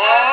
Oh.